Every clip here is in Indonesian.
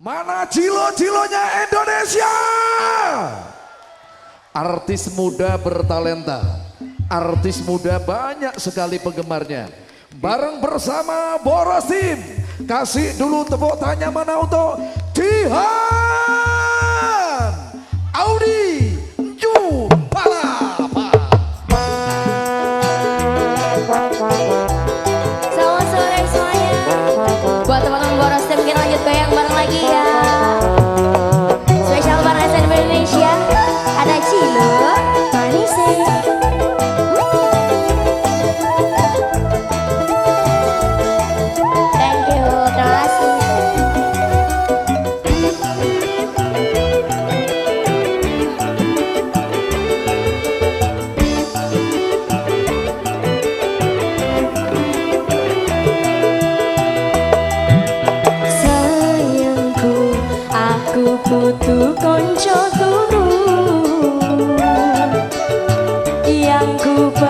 Mana cilo-cilonya Indonesia? Artis muda bertalenta. Artis muda banyak sekali penggemarnya. Bareng bersama Boros Team. Kasih dulu tepuk tanya mana untuk Jihan Audi goyang bareng desculpa.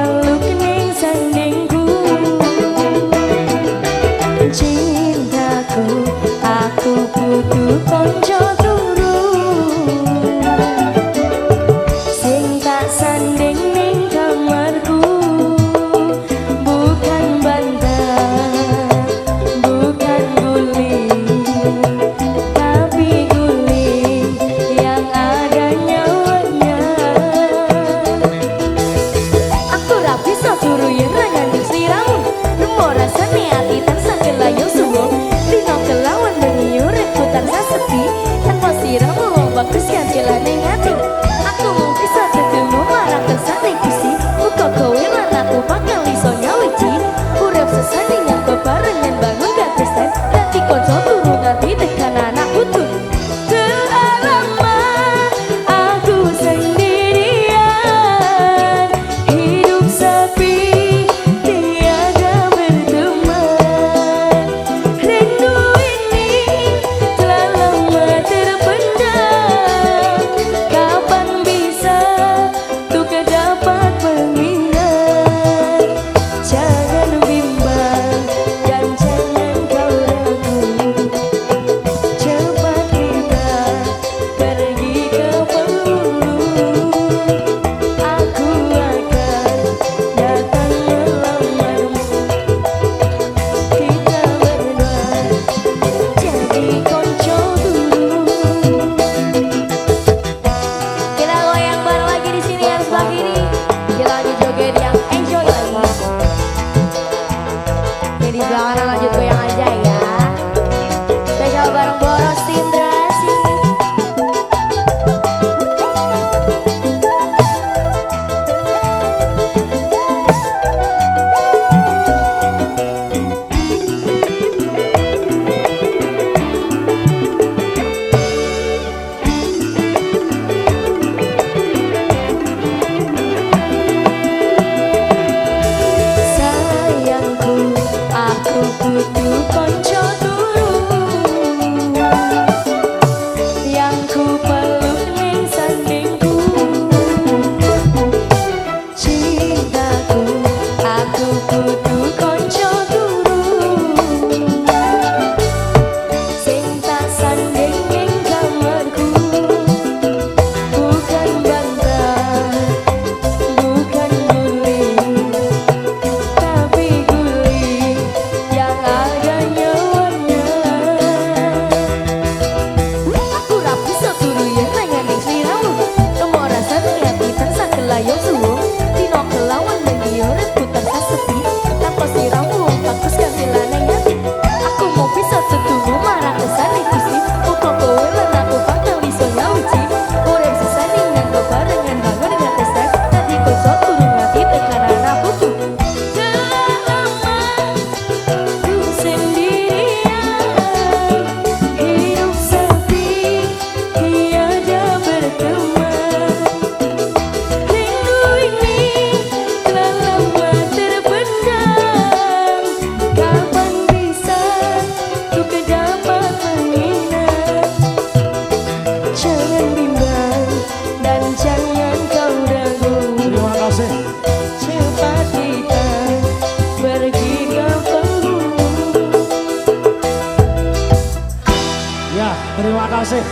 Kasih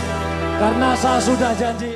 karena saya sudah janji.